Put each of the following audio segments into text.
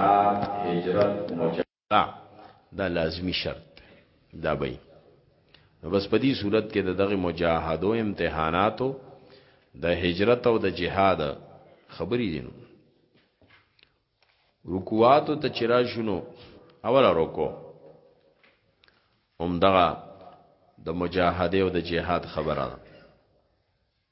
جهاد هجرت مجاهده دا لازمی شرط دا بی نو بس په دې صورت کې د دغه مجاهدو امتحاناتو د هجرت او د جهاد خبرې دي نو رکوعات ته چرای شنو اول رکو هم دغه د مجاهده او د جهاد خبره ده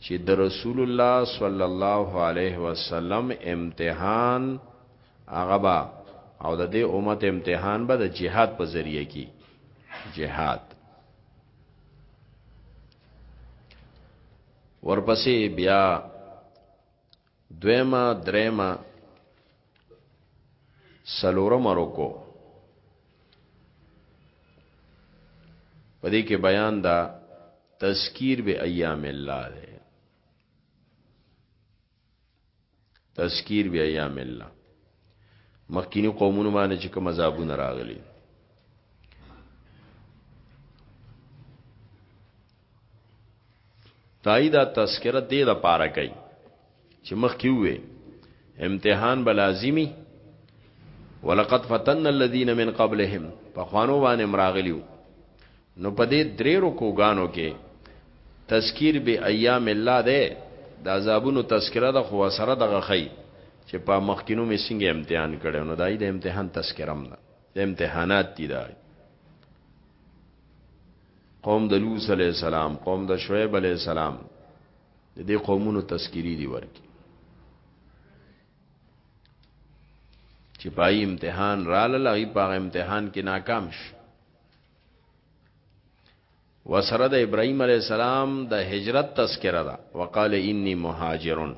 چی د رسول الله صلی الله علیه وسلم امتحان هغه با او د دې امت امتحان به د جهاد په ذریعه کی جهاد ورپسې بیا دویما دریما سلورم رکو پدې کې بیان دا تذکیر به ایام الله ده تذکیر به ایام الله مخکینی قومونو باندې چې کوم عذابونه راغلي تایید تذکره دې د پاره کوي چې مخ کې وې امتحان به لازمی ولقد فتن الذين من قبلهم په خوانو باندې مراغلیو نو په دې درې رکوګانو کې تذکیر به ایام الله ده د عذابونو تذکره د خو سره دغه خی چې په مخکینو می څنګه امتحان کړي نو دای د امتحان تذکرم ده د امتحانات دي دای قوم د لوط علیه السلام قوم د شعیب علیه السلام د دې قومونو تذکری دی ورکی چې پای امتحان را لغی په امتحان کې ناکام شو وسره د ابراهیم علی السلام د هجرت تذکره ده وقال انی مهاجرون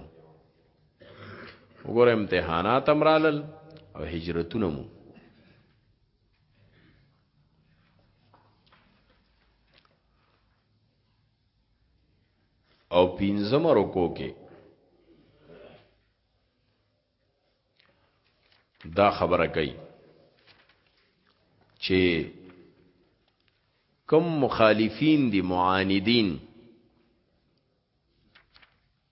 وګوره امتحانات امرالل او هجرتونه مو او پینځم رکو کې دا خبره کوي چې کم مخالفین دي معاندین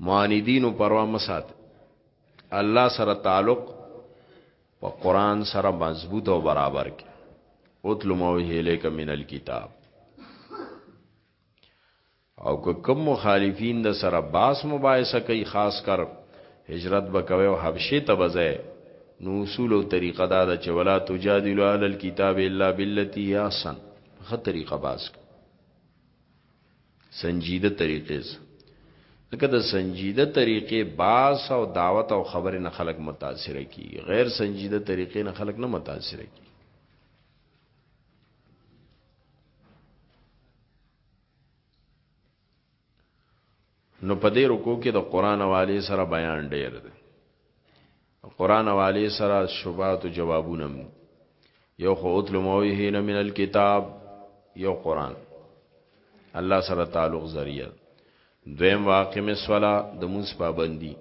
معاندینو پروا مه ساتی الله سره تعلق په قران سره مضبوط او برابر کی اتل ما وحی الیک من الكتاب او که کم مخالفین د سره باس مباحثه کوي خاص کر هجرت بکوي او حبشه ته بځای نو اصول او طریقه دا ده چې ولا تجادلوا علی الكتاب الا بالتي احسن خه طریقه باس سنجیده طریقې ځکه د سنجیده طریقې باس او دعوت او خبرې نه خلک متاثر کی غیر سنجیده طریقې نه خلک نه متاثر کی نو په دې رکوع کې د قرآن حوالې سره بیان ډېر دی د قرآن حوالې سره شبهات او جوابونه هم یو خو اتل موهین من الكتاب یو قرآن الله سره تعلق ذریعہ دویم واقم الصلا د موس پابندی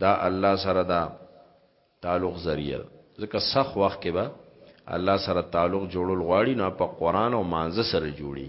دا الله سره دا تعلق ذریعہ ځکه سخ وخت کې به الله سره تعلق جوړول غواړي نه په قران او مانزه سره جوړي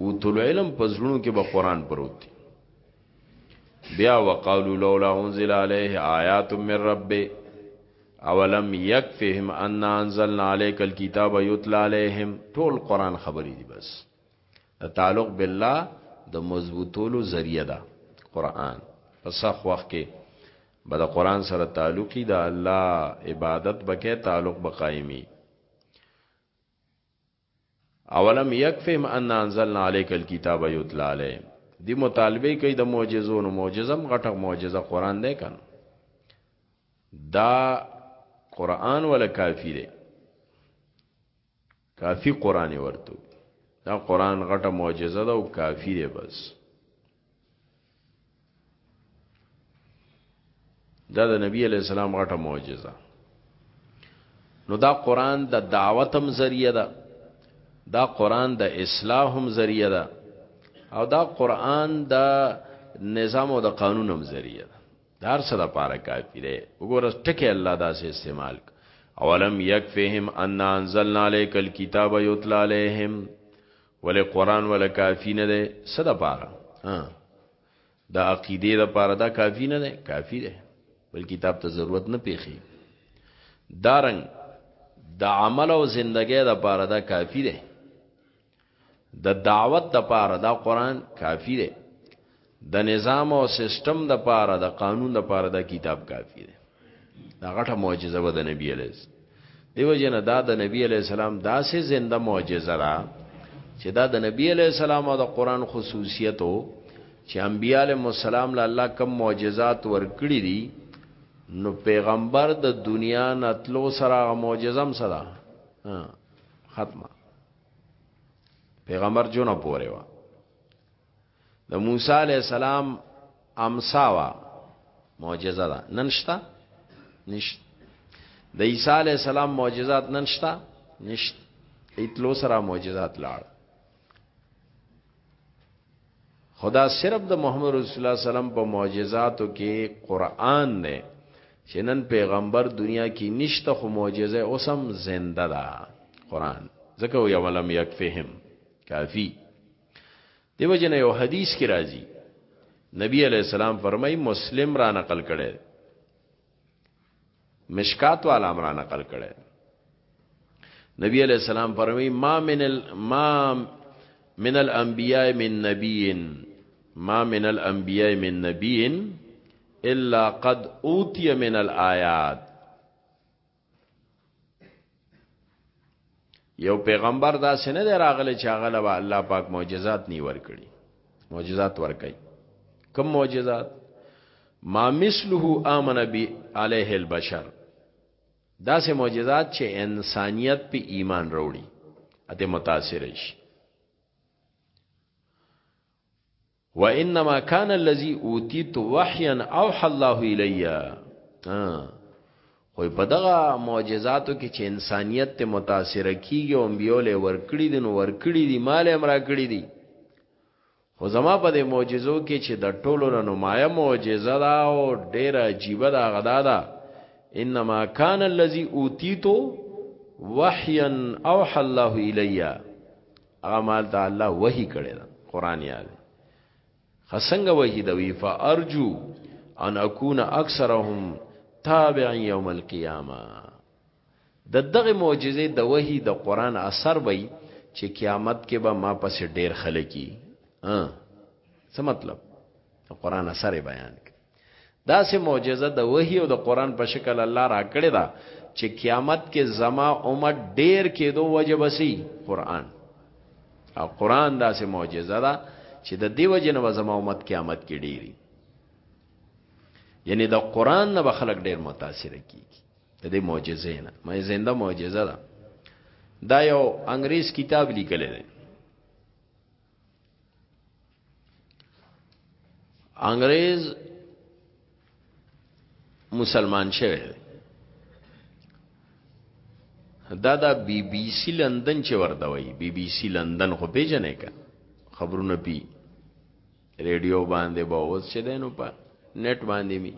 اوت العلم په زړونو کې به قران پروت دی بیا وقالو لولا انزل عليه آیات من ربه اولم یکفهم ان انزلنا عليك الكتاب يتلى عليهم ټول قران خبرې دي بس د تعلق بالله د مضبوطولو ذریعہ ده قران په صح وخت کې به د قران سره تعلقي د الله عبادت بکې تعلق بقایمي اولم یکفهم ان انزلنا علیک الکتاب یتلا علیهم دی مطالبه کوي د معجزو نو معجزم غټه معجزه قران دی کنه دا قران ولا کافی دی کافی قران ورته دا قران غټه معجزه ده او کافی دی بس دا د نبی علی السلام غټه معجزه نو دا قران د دعوت هم ذریعہ ده دا قران د اصلاح هم ذریعہ ده او دا قران د نظام او د قانون هم ذریعہ ده دار سره پاره کافی ده وګوره ټکه الله داسې استعمال اولم یکفهم ان انزلنا الیک الكتاب یتلا علیہم ولی قران ولا کافی نه ده څه د پاره ها د عقیده د پاره دا کافی نه ده کافی ده بل کتاب ته ضرورت نه پیخي دارنګ د عمل او زندګۍ د پاره دا کافی ده د دعوت د پاره دا قران کافی ده د نظام او سیستم د پاره د قانون د پاره دا کتاب کافی دی دا غټه معجزه و د نبی علیه السلام دیو جن دا د نبی علیه السلام داسې زنده معجزه را چې دا د نبی علیه السلام او د قران خصوصیت او چې انبیاء علیهم السلام له الله کم معجزات ورکړي دي نو پیغمبر د دنیا نتلو سره معجزم سره ختمه پیغمبر جون پوره وا د موسی علی السلام امساوا معجزه ده ننشتا نشت د عیسی علی السلام معجزات ننشتا نشت ایتلو سره معجزات لاړ خدا صرف د محمد رسول الله سلام په معجزاتو کې قران نه چې نن پیغمبر دنیا کې نشته خو معجزه اوسم زنده ده قران ځکه یو لم یکفهم کافی دیو جن یو حدیث کې راځي نبی علی السلام فرمای مسلم را نقل کړي مشکات والا را نقل کړي نبی علی السلام فرمای ما من ال ما من الانبیاء من نبی ما من الانبیاء من نبی الا قد اوتی من الآیات یو پیغمبر دا سنه دی راغلی چې هغه له الله پاک معجزات نی ورکړي معجزات ورکړي کوم معجزات ما مثله امن بی علیه البشر دا سه معجزات چې انسانیت په ایمان وروړي اته متاثر شي وانما كان الذي اوتيت وحيا اوحى الله الي خو په دغه معجزاتو کې چې انسانيت ته متاثر کیږي او بيوله ورکړي دي نو ورکړي دي مال هم راکړي دي خو زما په دې معجزو کې چې د ټولو نه نمایه معجزه ده او ډېره عجیبه ده غدا ده انما کان الذی اوتیتو وحیا اوحى الله الیا هغه مال ته الله وحی کړی دا قران یاد خسنګ وحی دا وی فارجو ان اكون اکثرهم تابع یوم القیامه د دغه معجزه د وحی د قران اثر وای چې قیامت کې به ما پس ډیر خلکی ها څه مطلب قران اثر بیان دا سه معجزه د وحی او د قران په شکل الله را کړی دا چې قیامت کې زما امت ډیر کېدو وجه بسی قران او قران دا سه معجزه ده چې د دیو جن و زما امت قیامت کې ډیری یعنی د قران نه خلک ډیر متاثر کیږي د دې معجزې نه مې زنده معجزه ده دا یو انګریز کتاب لیکل دی انګريز مسلمان شوی دا دا بی بی سی لندن چې ورته وای بی بی سی لندن خو پیژنې کا خبرونه پی ریډیو باندې به اوس چې دینو په نت باندې می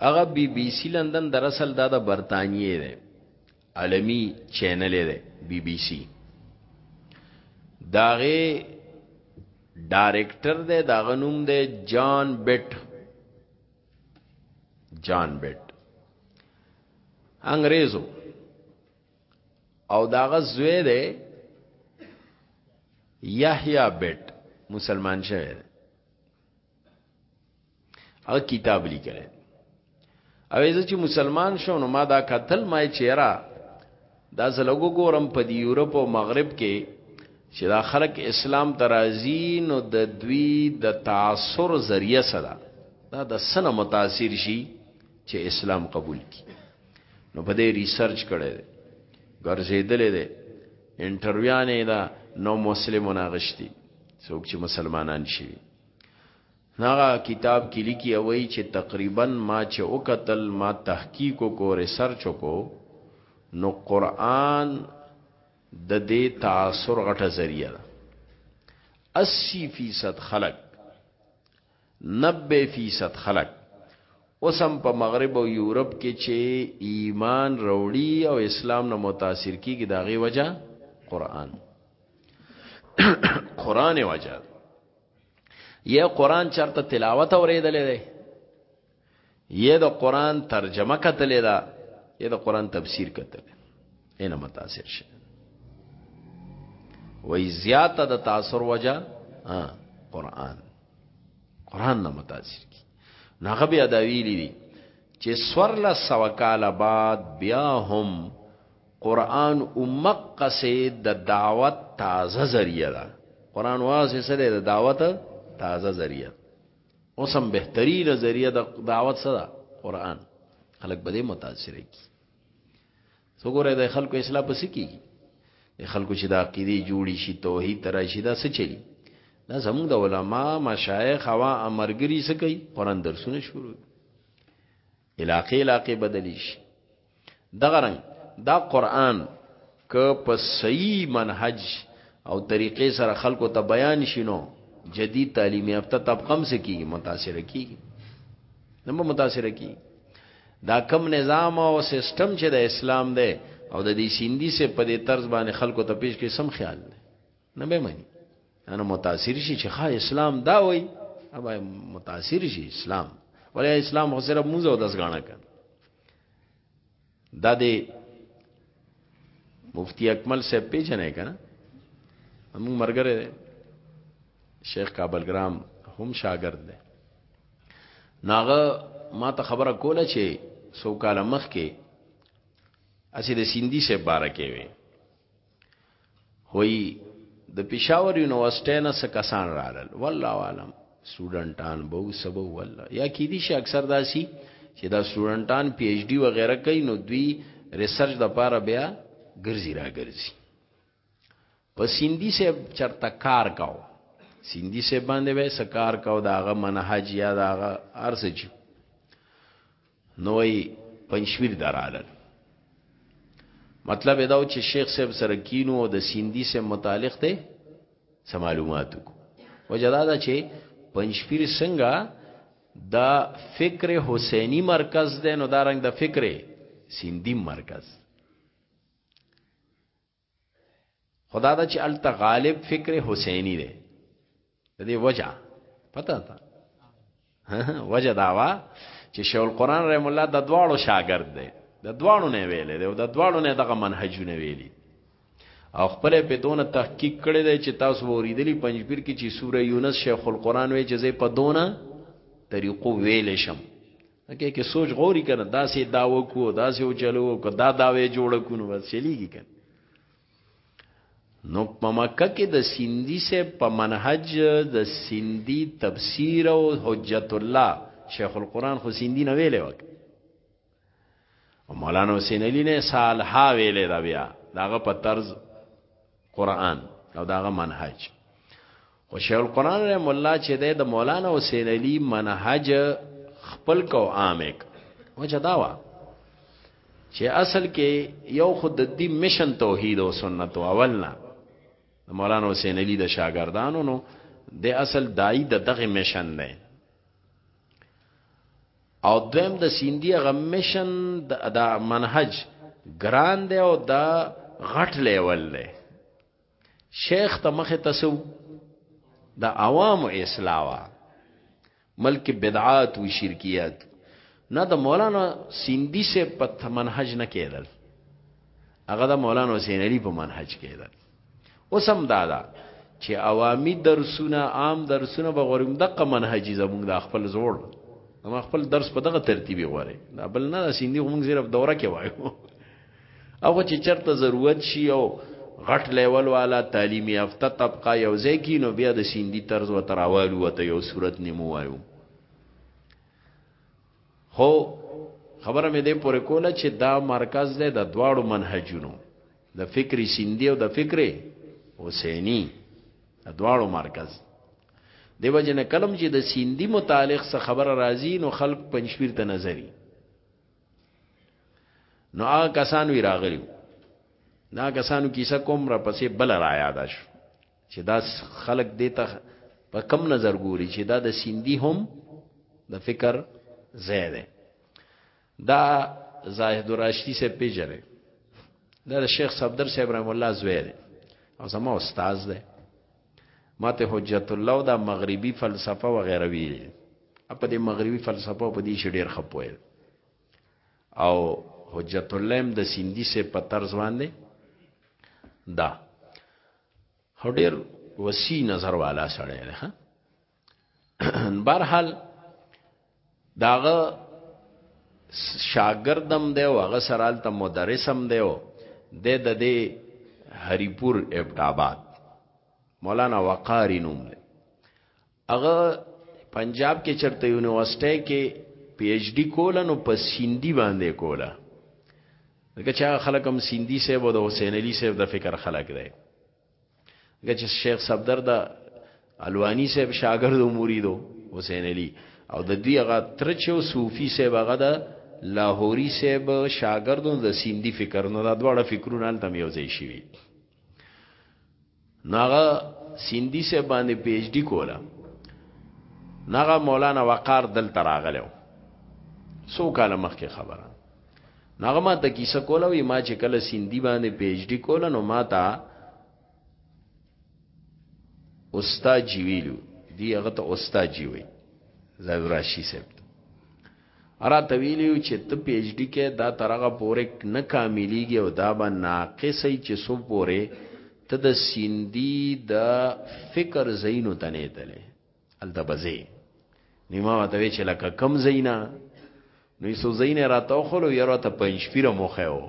هغه بی بی سی لندن دراصل دا د برتانیې ده عالمی چینل دی بی بی سی داغه ډایرکټر دی داغه نوم دی جان بیټ جان بیټ انګريزو او داغه زوی دی یحیی بیټ مسلمان شوی دی او کتاب لیکل او زه چې مسلمان شوم نو ما دا قتل ما چیرې دا زلګو ګورم په دی یورپ او مغرب کې چې دا خلک اسلام ترازی نو د دوی د تاثر ذریعہ سره دا د سنه متاثر شي چې اسلام قبول کی نو په دې ریسرچ کړي ګرځیدلې ده انټرویو نه ده نو مسلمانان غشتي څوک چې مسلمانان شي ناغه کتاب کې لیکي او وایي چې تقریبا ما چې وکتل ما تحقیق کو ریسرچ کو نو قران د دې تاثر غټه ذریعہ ده 80% خلق 90% خلق اوسم په مغرب او یورپ کې چې ایمان وروړي او اسلام نه متاثر کیږي دا غي وجہ قران قران وجه یا قران چرته تلاوت اوریدلې ده یا د قران ترجمه کتلې ده یا د قران تفسیر کتلې اینه متاثر شي وای زیاته د تاثر وجه قران قران نه متاثر کی ناغه بیا دا ویلی دي چې سور له سوکاله بعد بیا هم قرآن امقه سه د دعوت تازه ذریعه ده قرآن واضح سره د دعوت تازه ذریعه اوسم بهترین ذریعه د دعوت سره قرآن خلک به دې متاثر کی وګوره د خلکو اسلام پس کی د خلکو چې د عقیده جوړی شي توحید تراشی دا څه چلی دا زموږ د علما مشایخ هوا امرګری سکی قرآن درسونه شروع علاقې علاقې بدلی شي دغه رنګ دا قران که په صحیح منهج او طریقې سره خلکو ته بیان شینو جدید تعلیمی یافته طبقه هم سکیږي متاثر کیږي نو متاثر کیږي دا کم نظام او سیستم چې د اسلام دی او د دې سیندی سه په دې طرز باندې خلکو ته پیش کې سم خیال دی نه به مني انا متاثر شي چې ښا اسلام دا وای ابا متاثر شي اسلام ولې اسلام خو سره موزه او داس غاڼه کړ دا دې مفتی اکمل صاحب پیژنې کنه موږ مرګره شیخ کابل ګرام هم شاګرد دی ناغه ما ته خبره کوله چې سو کال مخ کې اسی د سیندی سے بارکه وي وای د پېښور یونیورسټۍ نه څه کسان رالل والله عالم سټوډنټان به سبو والله یا کې دي شي اکثر داسي چې دا سټوډنټان پی ایچ ډي وغیرہ کوي نو دوی ریسرچ د پاره بیا ګرځي را ګرځي په سیندی سه چرته کار کاو سیندی سه باندې به سکار کاو داغه منهج یا داغه ارسچ نو ای پنځویر درالل مطلب دا و چې شیخ صاحب سره کینو او د سیندی سره متعلق ته سم معلوماتو کو وجدا دا چې پنځپیر څنګه دا فکر حسینی مرکز ده نو دا رنګ د فکر سیندی مرکز خدا دا چې الته غالب فکر حسینی دی د دې وجه پته تا وجه داوا چې شیخ القران رحم الله د دواړو شاګرد دی د دواړو نه ویلې دی او د دواړو نه دغه منهجونه ویلي او خپل په دونه تحقیق کړی دی چې تاسو وریدلی پنځپیر کې چې سوره یونس شیخ القران وی چې زه په دونه طریقو ویلې شم لکه کې سوچ غوري کنه دا سي دا وکو دا سي وچلو کو دا دا وې جوړ کو نو بس چلیږي کنه نو په مکه کې د سیندی سے په منهج د سیندی تفسیر او حجت الله شیخ القران خو سیندی نه ویلې وک او مولانا حسین علی نه سال ها ویلې دا بیا داغه په طرز قرآن او دا غا منهج خو شیخ القرآن رحم الله چې ده د مولانا حسین علی منهج خپل کو عامک وجه داوا چې اصل کې یو خود د دې مشن توحید او سنت اولنا د مولانا حسین علی د شاګردانو نو د اصل دای د دغه مشن نه او دویم د سیندی غمیشن د منهج ګران دی او دا غټ لیول دی شیخ ته مخه تسو د عوام اسلاوا ملک بدعات و شرکیات نه د مولانا سیندی سے په منهج نه کېدل هغه د مولانا حسین علی په منهج کېدل اوسم دادا چې عوامي درسونه عام درسونه به غورم دغه منهجي زمونږ د خپل زوړ ما خپل درس په دغه ترتیبي غواره دا بل نه سیندي موږ صرف دوره کې وایو هغه چې چرته ضرورت شي او غټ لیول والا تعلیمي یافته طبقه یو ځای کې نو بیا د سیندي طرز و تراوالو وته یو صورت نیمو وایو خو خبره مې دې پورې کوله چې دا مرکز دی د دواړو منهجونو د فکر سیندی او د فکر حسینی د دواړو مرکز دیو جن کلم چې د سیندی متعلق څه خبره راځي نو خلق پنځپیر ته نظری نو هغه کسان وی راغلی دا کسانو کیسه کوم را پسې بل را یاد شو چې دا خلک دې ته په کم نظر ګوري چې دا د سیندی هم د فکر ځای دی دا زاهد راشدی سے پیژره دا د شیخ صفدر صاحب رحم الله زوی دی او زما استاد دی ماته حجت الله دا مغربي فلسفه و غیره وی په دې مغربي فلسفه په دې شډیر خپوي او حجت الله هم د سیندی سے په طرز باندې دا هو ډیر وسیع نظر والا سړی دی ها برحال داغه شاګردم دی او هغه سرال ته مدرسم دی او د د د هریپور ابټ آباد مولانا وقاری نوم دی هغه پنجاب کې چرته یونیورسيټي کې پی ایچ ډی کوله نو په سیندی باندې کوله دغه چا خلک هم سیندی صاحب او د حسین علي صاحب د فکر خلک دی دغه چې شیخ صفدر د الوانی صاحب شاګرد او مریدو حسین علي او د دوی هغه ترچو صوفي صاحب هغه د لاهوري صاحب شاګردو د سیندی فکر نو دا دواړه فکرونه تل یو ځای شي ناغه سیندی سے باندې پی ایچ ډی کولا ناغه مولانا وقار دل تراغلو سو کاله مخکې خبره ناغه ما ته کیسه کوله وی ما چې کله سیندی باندې پی ایچ ډی کوله نو ما ته استاد جی ویلو دی هغه ته استاد جی وی زاید راشی صاحب راته ویلي و چې ته پي اېچ ډي کې دا تر هغه پورې نه کاملېږي او دا به ناقصه وي چې څو پورې ته د سیندي د فکر ځایونو ته نه تلې هلته به ځې نو ما ورته ویل چې لکه کم ځایونه نو یې څو ځایونه راته وښولو یاره ورته پنجپیره مو ښی و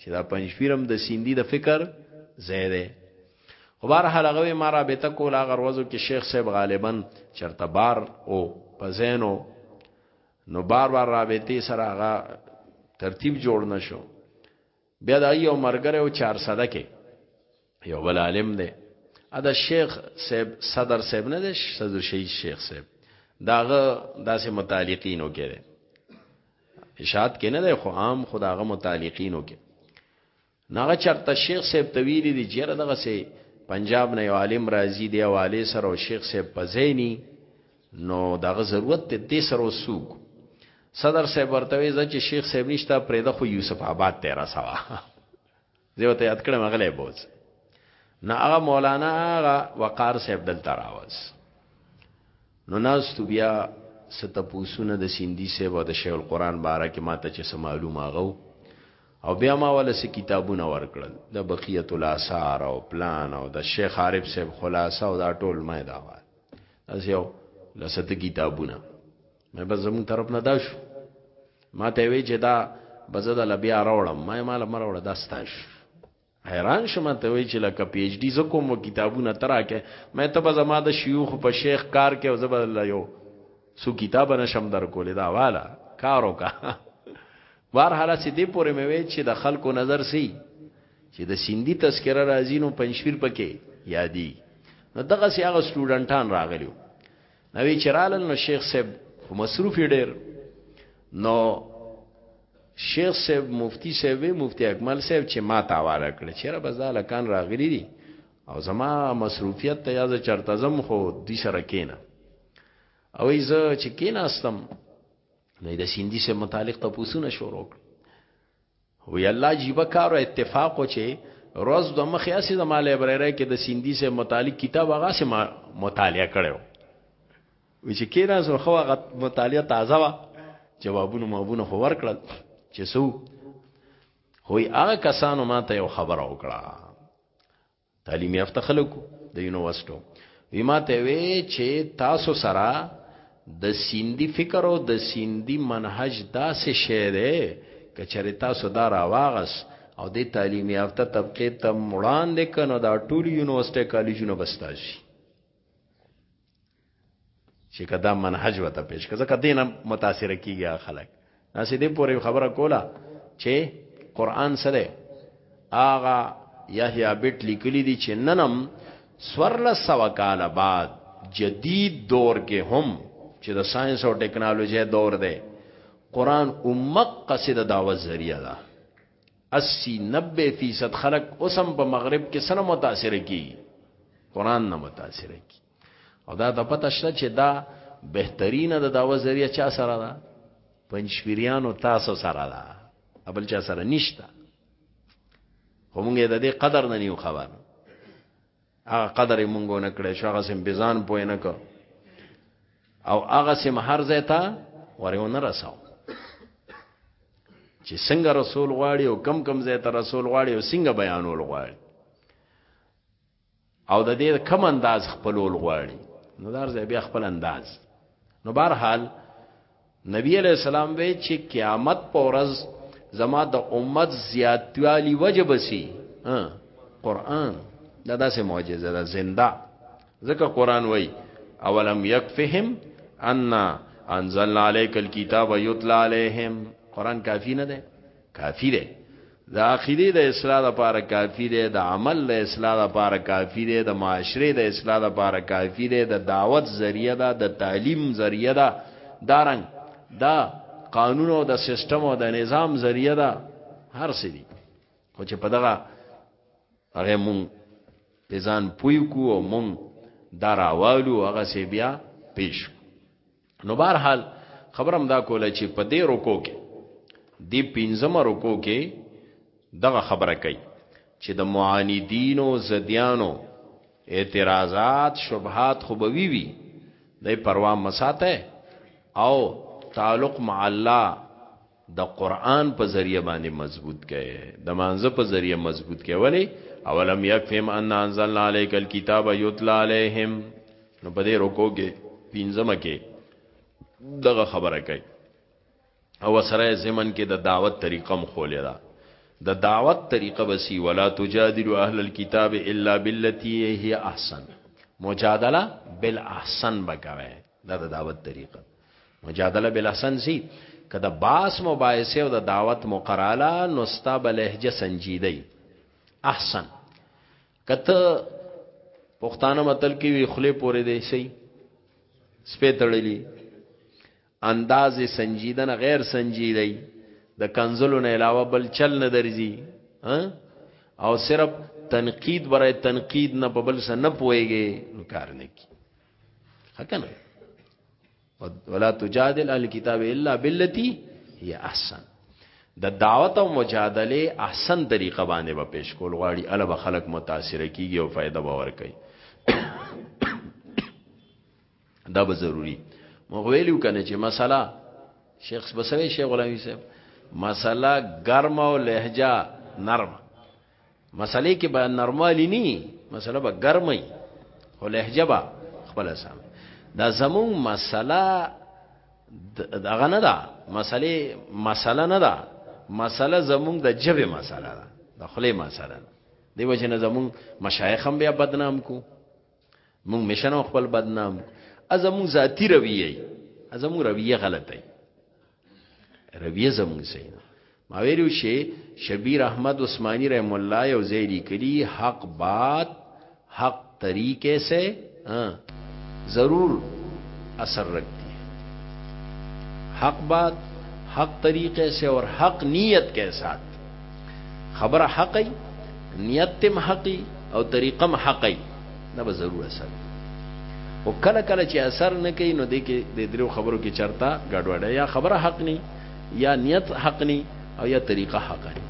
چې دا پنجپیره هم د سیندي د فکر ځای دی خو بهر حال هغه ما رابطه کول هغه ورځو کې شیخ صاحب غالبا چرته بار او په زینو نو بار بار رابطه سره هغه ترتیب جوړ نشو بیا د یو مرګره او 400 کې یو بل عالم دی ادا شیخ صاحب صدر صاحب نه دی صدر شهید شیخ صاحب داغه داسې متعلقینو کې دی اشاعت کې نه دی خو عام خداغه متعلقینو کې نو هغه چرته شیخ صاحب ته ویلي دي چې یاره دغسې پنجاب نه یو عالم راځي دی حوالې سره او شیخ صاحب په ځای ني نو دغه ضرورت دی دې سره وسوک صدر صاحب ورته وی چې شیخ صاحب نشته پرېده خو یوسف آباد ته را سوا زه وته یاد کړم غلې بوز نه هغه مولانا هغه وقار صاحب دلته راوځ نو ناستو بیا څه تپوسونه د سیندي صیب او د شیخ القرآن باره کې ماته چې څه معلوم هغه و او بیا ما وله څه کتابونه ورکړل د بقیت الاثار او پلان او د شیخ عارف صیب خلاصه او دا ټول ما دا وال داسې یو لسته کتابونه مې بس زمون طرف نه دا شو ما ته وی چې دا بزه د لبیا راوړم ما یې مال مروړه دا ستاش حیران شوم ته وی چې لکه پی ایچ ډی ز کوم کتابونه تراکه مې ته به زما د شيوخ په شیخ کار کې او زبر الله یو سو کتاب نشم در کولې دا والا کارو کا بهر حاله سي دې پورې مې وی چې د خلکو نظر سي چې د سیندی تذکره راځي نو پنځیر پکې یادي نو دغه سي هغه سټوډنټان راغلیو نوی چرالن نو شیخ صاحب مصروف ډیر نو شیخ صاحب مفتی صاحب مفتی اکمل صاحب چې ما ته حواله کړ چې را بزاله کان راغلی دي او زما مصروفیت ته یاد چرته زم خو دې سره کینا او ایزه چې کیناستم نو د سیندی سه متعلق تاسو نه شروع کړ وی الله عجیبه کار او اتفاق و چې روز د مخې اسې د مال لایبرری کې د سیندی سه متعلق کتاب هغه سه ما مطالعه کړو وی چې کینا سو خو هغه مطالعه تازه وا جوابونه مابونه خو ورکړل چې سو خو هغه کسانو ماته یو خبر او کړه تعلیم یافته خلکو د یونیورسټو وی ما ته وی چې تاسو سره د سیندی فکر او د سیندی منهج داسې شی دی کچره تاسو دا راواغس او د تعلیم یافته طبقه ته وړاندې کنو دا ټول یونیورسيټي کالجونه بستاسي چې کدا منهج وته پیش کړه ځکه دینه متاثر کیږي خلک ناسې دې پورې خبره کوله چې قران سره آغا یحیی بیت لیکلی دي چې ننم سورل سوا کال بعد جدید دور کې هم چې د ساينس او ټکنالوژي دور دی قران امق قصیده دعوت ذریعہ ده اسی نبه فیصد خلق اوسم په مغرب کې سره متاثر کی قران نه متاثر کی او دا د پته شته چې دا بهترینه د داوا ذریعہ چا سره ده پنځپیریانو تاسو سره ده ابل چا سره نشته همغه د دې قدر نه نیو خبر هغه قدر مونږ نه کړې شو هغه سم بزان پوي نه کو او هغه سم هر ځای ته ورو نه رساو چې څنګه رسول غواړي او کم کم ځای ته رسول غواړي او څنګه بیانول غواړي او د دې کم انداز خپلول غواړي نو دار ځای بیا خپل انداز نو بهرحال نبی علیہ السلام وی چې قیامت په ورځ زما د امت زیاتوالی وجب سي قران دا داسې معجزه ده زنده ځکه قران وای اولم یکفهم ان انزلنا عليك الكتاب يتلى عليهم قران کافی نه ده کافی دی د عقیده د اصلاح لپاره کافی دی د عمل د اصلاح لپاره کافی دی د معاشره د اصلاح لپاره کافی دی د دعوت ذریعہ ده د تعلیم ذریعہ ده دارنګ دا قانون او د سیستم او د نظام ذریعہ ده هر څه دي خو چې په دغه هغه مون پېزان پوي کو او مون دراوالو هغه سی بیا پیش کو نو بهر حال خبرم دا کوله چې په دې رکو کې دی پنځم رکو کې دغه خبره کوي چې د معاندینو زدیانو اعتراضات شبهات خو به وی وی د پروا مساته او تعلق مع الله د قرآن په ذریعه باندې مضبوط کئ د مانزه په ذریعه مضبوط کئ ولی اولم یکفهم ان انزلنا علیک الكتاب یتلا علیهم نو په دې رکو کې پینځمه کې دغه خبره کوي او سره زمن کې د دعوت طریقه مخولې ده د دعوت طریقه بسی ولا تجادلوا اهل الكتاب الا بالتي هي احسن مجادله بالاحسن بکوي دا د دعوت طریقه مجادله بلحسن سی که د باس مباحثه او د دعوت مقراله نو ستا به لهجه سنجیده احسن کته پښتانه متل کې وی خله پورې دی سي سپې تړلی انداز سنجیدن غیر سنجیدی د کنزلو نه علاوه بل چل نه درځي او صرف تنقید برای تنقید نه په بل څه نه پويږي نو کار نه کی حقنه ولا تجادل اهل کتاب الا بالتي هي احسن د دعوت او مجادله احسن طریقه باندې به پیش کول غواړي اله به خلک متاثر کیږي او فائدہ به ورکړي دا به ضروری مو ویلو کنه چې مسله شیخ بسوي شیخ غلامی صاحب مسله ګرم او لهجه نرم مسلې کې به نرمالی ني مسله به ګرمي خو لهجه به خپل سم دا زمون مسله دغه نه ده مسلې مسله نه ده مسله زمون د جبه مسله ده د خلی مسله ده دی وجه نه زمون مشایخ هم بیا بدنام کو مون مشنو خپل بدنام ازمون ذاتی رویه ازمون رویه غلطه رویه زمون صحیح ما ویلو شی شبیر احمد عثماني رحم الله یو زیری کلی حق بات حق طریقے سے ہاں ضرور اثر رکھتی ہے حق بات حق طریقے سے اور حق نیت کے ساتھ خبره حق ای نیت تم حق ای او طریقه م حق ای نه به ضرور اثر او کله کله چې اثر نه کوي نو د کې د درو خبرو کې چرتا ګډوډه یا خبره حق ني یا نیت حق ني او یا طریقه حق ني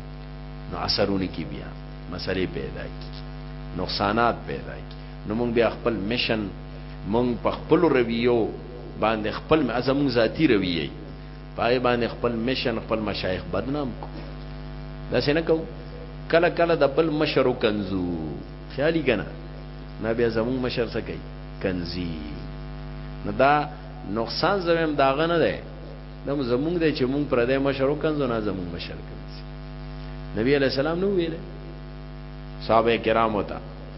نو اثرونه کې بیا مسلې پیدا کی نقصانات پیدا کی نو موږ بیا خپل مشن موږ په خپل رویو باندې خپل ازمون ذاتی رویه په هغې باندې خپل مشن خپل مشایخ بدنام کو داسې نه کو کله کله د بل مشر کنزو خیالي کنه نه بیا زموږ مشر څه کوي کنزي نه دا نقصان زموږ داغه نه ده نو زموږ د چې موږ پر دې مشر کنزو نه زموږ مشر کنزي نبی علیہ السلام نو ویل صحابه کرامو ته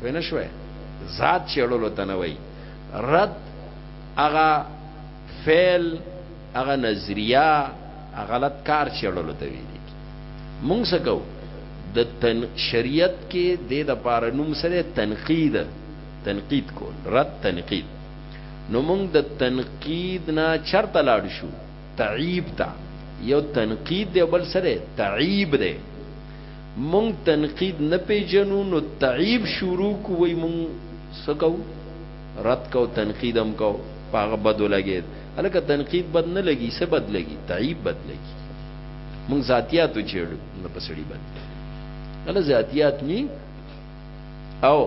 پوه نه شوئ ذات چېړلو ته نه وایي رد هغه فعل هغه نظریه هغه غلط کار چېړلو ته ویل کېږي موږ څه کوو د تن شریعت کې د دپاره نوم سره تنقید تنقید کول رد تنقید نو موږ د تنقید نه چرته لاړ شو تعیب ته یو تنقید دی بل سره تعیب دی مونږ تنقید نه پیژنو نو تعیب شروع کو وای مونږ څه کوو رد کوو تنقید هم کوو په هغه بد ولګید هلکه تنقید بد نه لګي څه بد لګي تعیب بد لګي مونږ ذاتیاتو چیړو نه په سړي بد هله ذاتیات ني او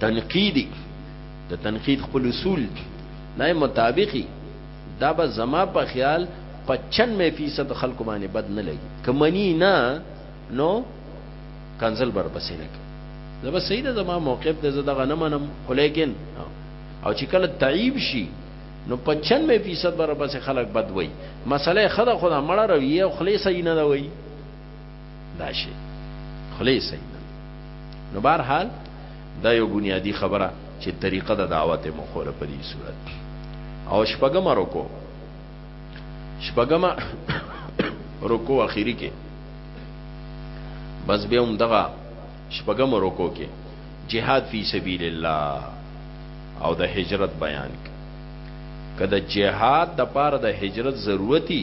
تنقیدی د تنقید خپل اصول دي نه مطابقي دا به زما په خیال په 96 فیصد خلکو باندې بد نه لګي که منی نه نو کنزل بر بسې نه کوي دا به صحیح ده زما موقف ده زه دغه نه منم خو لیکن او چې کله تعیب شي نو 95 فیصد بر بسې خلک بد وي مسله خدا خدا مړه رویه خلیصه نه دا وي دا شي خلی صحیح نه نو بهر حال دا یو بنیادی خبره چې طریقه د دعوت مخوره په دې صورت او شپږم رکو شپږم رکو اخیری کې بس به هم دغه شپږم رکو کې جهاد فی سبیل الله او د هجرت بیان کړه کله جهاد د پاره د هجرت ضرورتي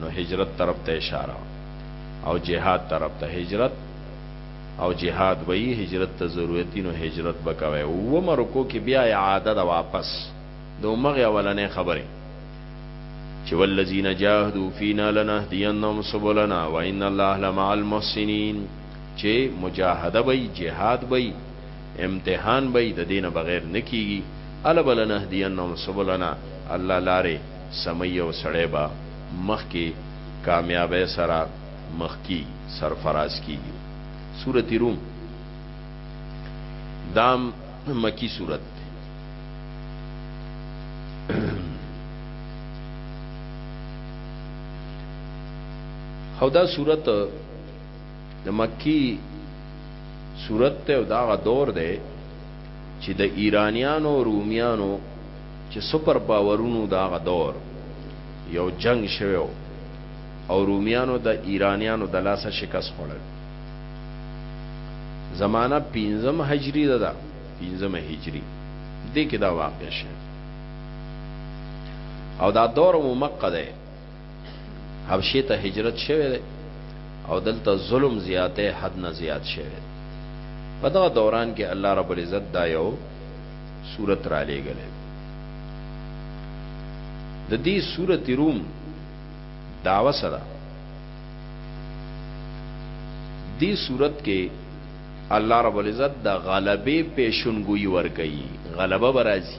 نو هجرت طرف ته اشاره او جهاد طرف ته هجرت او جهاد وی هجرت ته ضرورتي نو هجرت وکوي او مرکو کې بیا اعاده ده واپس دوه مغه اولنې خبره چې والذین جاهدوا فینا لنهدینهم سبلنا وان الله لمع المحسنین چې مجاهده وی جهاد وی امتحان به يي ددې نه بغير نه کيږي الا به لنهدينهم سبلنا الله لارې سمه يي او سړی به مخکې کاميابۍ سره مخ کيږي سرفراز کيږي سورت روم دام مکی سورت او دا صورت د مکی صورت ته او داغه دور دی چې د ایرانیانو رومیانو چې سپر پاورونو داغه دور یو جنگ شوه او رومیانو د ایرانیانو د لاسه شکست خوړل زمانہ 15 هجری ده دا 15 هجری دې کې دا واقع شوه او دا دور ممقه ده حبشې ته هجرت شوی دی او دلته ظلم زیاته حد نه زیات شوی په دغه دوران کې الله رب العزت دا یو صورت را لېږل د دې صورت روم داوا سره دې صورت کې الله رب العزت د غلبې پیشنګوئی ور کوي غلبه برازي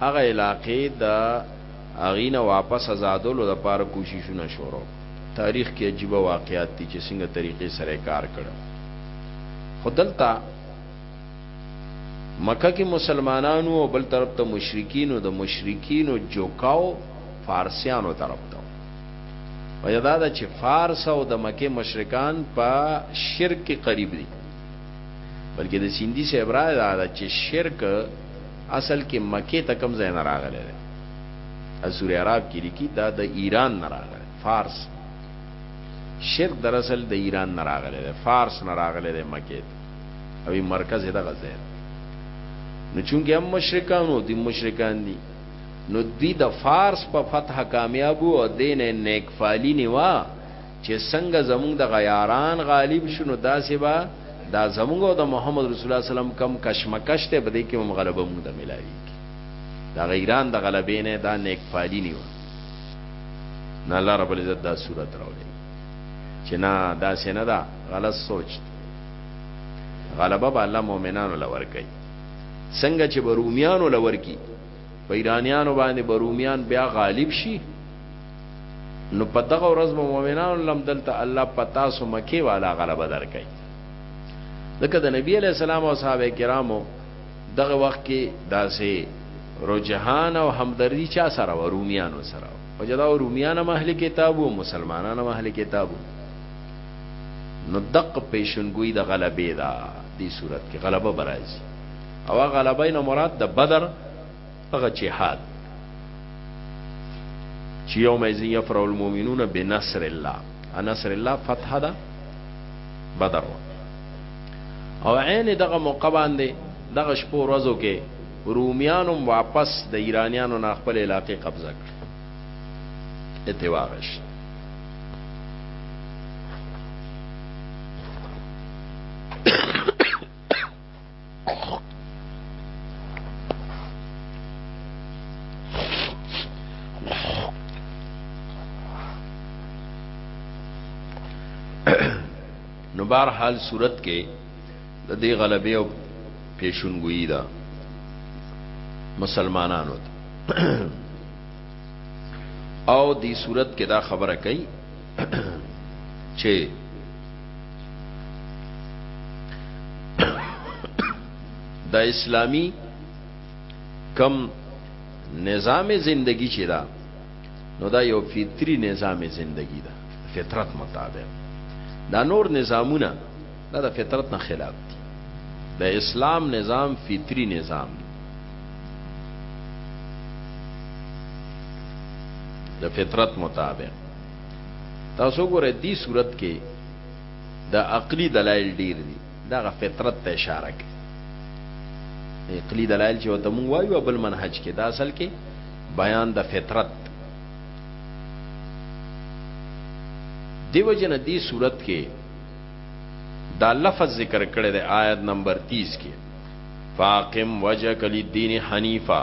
هغه علاقې د هغوی نه واپس ازادولو لپاره کوششونه شروع تاریخ کې عجیبه واقعات دي چې څنګه طریقې سره یې کار کړی خو دلته مکه کې مسلمانانو او بل طرف ته مشرکینو د مشرکینو جوکاو فارسیانو طرف ته وجه دا ده چې فارس او د مکه مشرکان په شرک کې قریب دي بلکې د سیندي صاحب را ده چې شرک اصل کې مکې ته کوم ځای نه راغلی دی اسور عرب کې لیکي دا د ایران نه راغلی فارس شرک در اصل د ایران نه راغلی دی فارس نه راغلی دی مکې ته او مرکز یې دغه ځای نو چونګې هم مشرکانو دي مشرکان دي نو دوی د فارس په فتح کامیابو او دین نیکفالی نیوا چې څنګه زمونږ دغه یاران غالب شو نو داسې به دا زمونږ او د محمد رسول الله سلام کم کشمکش ته بده کې هم غلبه مونږ ته ملاوي دا غیران د غلبې نه دا نیک پالی نیو نه الله رب العزت دا صورت راولې چې نه دا سینه دا غلط سوچ غلبه به الله مؤمنانو لور کوي څنګه چې به رومیانو لور کوي په ایرانیانو باندې به رومیان بیا غالب شي نو په دغه ورځ به مؤمنانو لم دلته الله پتا سو مکی والا غلبه درکړي ځکه د نبی علی السلام او صحابه کرامو دغه وخت کې داسې رجحان او همدردی چا سره و رومیانو سره او جدا و رومیان هم اهل کتاب او مسلمانان هم اهل کتاب نو دق پیشنګوی د غلبې دا دی صورت کې غلبه برازي او غلبه نه مراد د بدر هغه جهاد چې یوم ازین یفرح المؤمنون بنصر الله نصر الله فتح ده بدر و او عین دغه موقع باندې دغه شپو ورځو کې رومیانم واپس د ایرانیانو نه خپل علاقې قبضه کړ اتواغش نو بهر حال صورت کې د دې غلبې او پیشنګوئی ده مسلمانانو ته او دی صورت کې دا خبره کوي چې دا اسلامی کم نظام زندگی چې دا نو دا یو فطری نظام زندگی دا فطرت مطابق دا نور نظامونه دا د فطرت نه خلاف دي د اسلام نظام فطری نظام دی د فطرت مطابق تاسو ګورئ دی صورت کې د عقلی دلایل ډیر دي دغه فطرت ته اشاره کوي عقلی دلایل چې وته مونږ وایو بل منهج کې دا اصل کې بیان د فطرت دیو جن دی صورت کې دا لفظ ذکر کړی د آیت نمبر 30 کې فاقم وجهک للدین حنیفا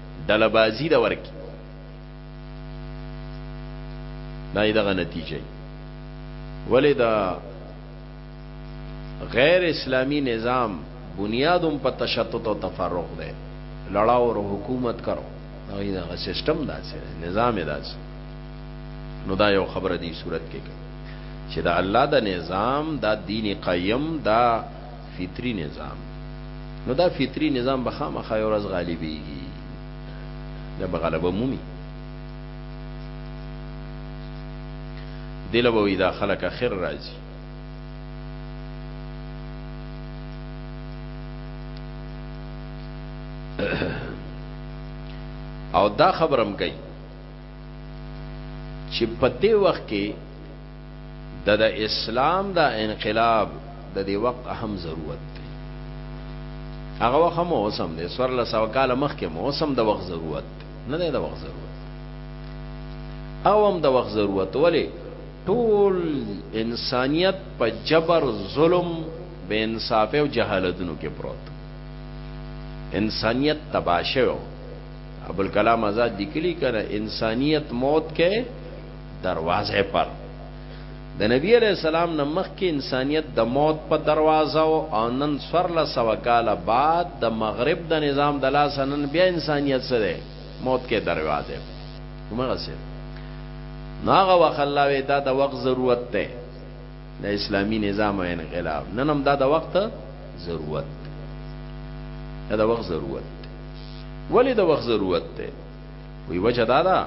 ډله بازی د ورکی دا دغه نتیجه ولې دا غیر اسلامی نظام بنیاد هم په تشتت او تفرق دی لړاو او حکومت کرو دا دغه سیستم داسې نظام داسې نو دا یو خبره دی صورت کې چې دا الله د نظام دا دین قیم دا فطری نظام نو دا فطری نظام به خامخا یو ورځ غالبېږي دا به غلبه مومي دله به وي دا خلک اخر راځي او دا خبرم کوي چې په دې وخت کې د د اسلام دا انقلاب د دې وخت اهم ضرورت دی هغه وخت مو اوسم دی سور له سو کال مخکې مو اوسم د وخت ضرورت نه دی د وخت ضرورت او هم د وخت ضرورت ولی ټول انسانیت په جبر ظلم بے انصافی او جهالتونو کې پروت انسانیت تباشه ابو الکلام آزاد لیکلی کړه انسانیت موت کې دروازه پر د نبی علی السلام نه مخکې انسانیت د موت په دروازه او نن سور له سو کال بعد د مغرب د نظام د لاس نن بیا انسانیت سره موت کې دروازه کومه سره ناغه وخلاوي دا د وخت ضرورت ده د اسلامی نظام او انقلاب نن هم دا د وخت ضرورت دا د وخت ضرورت ولی د وخت ضرورت ده وی وجه دا ده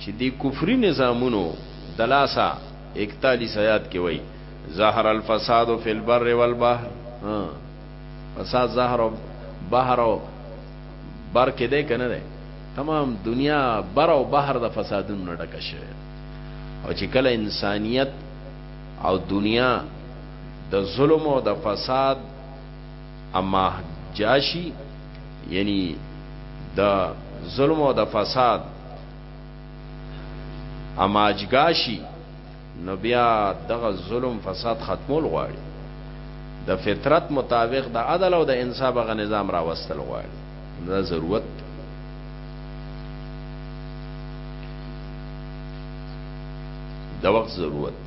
چی دی کفری نظامونو دلاسه اکتالیس ایات کی وایی ظهر الفساد فی البر والبحر ها فساد ظهر او بحر او بر کې دی کنه دی تمام دنیا بر او بحر د فسادونو نه ډکه شوه او چې کله انسانیت او دنیا د ظلم او د فساد اما جاشي یعنی د ظلم او د فساد اماجګاشي نو بیا دغه ظلم فساد ختمول غواړي د فطرت مطابق د عدل او د انصاف غ نظام راوستل غواړي دا ضرورت د وخت ضرورت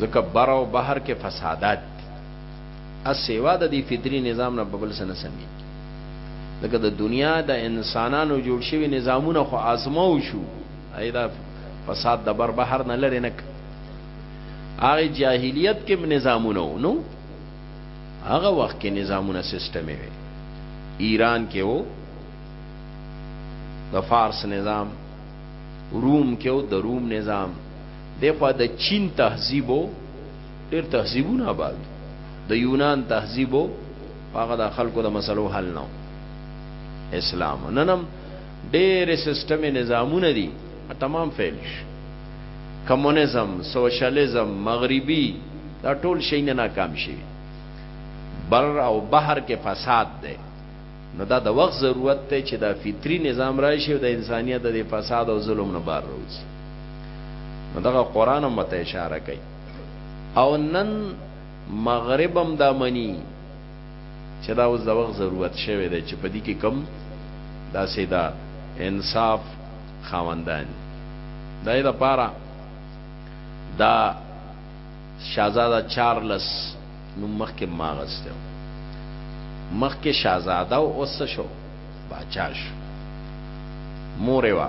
ځکه بر او بحر کې فسادات اس سیوا د دې فطري نظام نه په بل څه نه سمېږي. ځکه د دنیا د انسانانو جوړ شوي نظامونه خو ازمو شو، هغې دا فساد د بر بحر نه لرې نه کړ. هغې جاهلیت کې هم نظامونه وو، نو هغه وخت کې نظامونه سیستمې وې. ایران کې وو د فارس نظام، روم کې وو د روم نظام، دېخوا د چین تهذیب وو، ډیر تهذیبونه آباد د یونان تهذیب او هغه د خلکو د مسلو حل نه اسلام ننم ډیر سیستم نظامونه دي تمام فعل شي کمونیزم سوشلیزم مغربي دا ټول شي نه ناکام شي بر او بحر کې فساد دی نو دا د وخت ضرورت ته چې دا فطری نظام راشي او د انسانیت د فساد او ظلم نه بار روزي نو دا قران هم ته اشاره کوي او نن مغرب هم دا مني چې دا اوس د وخت ضرورت شوی دی چې په دې کې کم داسې دا انصاف خاوندان دا یې لپاره دا شاهزاده چارلس نو مخکې ماغسته مخکې شاهزاده او اوس شو باچا شو مورې وا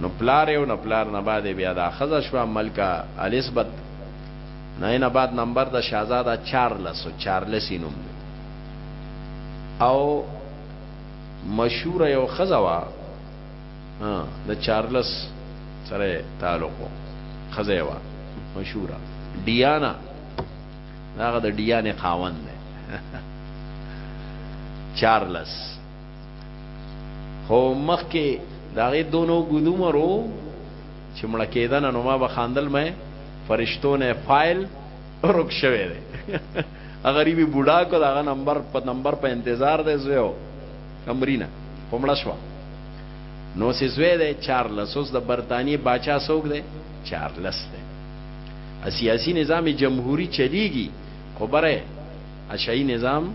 نو پلار یو نه پلار نه بعد بیا دا خزه شو ملکا الیسبت نه نه بعد نمبر د شاهزاده چارلس او چارلس نوم او مشهور یو خزه وا د چارلس سره تعلق خزه وا مشهوره ډیانا هغه د ډیانې خاوند دی چارلس خو مخ کې داغه دونو ګدو مرو چې مړه کېدنه نو ما به خاندل مې فرشتو نه فایل رک شوی دی غریبي بوډا کو داغه نمبر په نمبر په انتظار دی زویو امرینا کومړه شو نو سې زوی دی چارلس اوس د برتانی باچا سوګ دی چارلس دی سیاسی نظام جمهوری چلیږي خو بره اشعی نظام